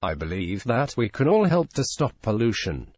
I believe that we can all help to stop pollution.